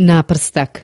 náprstak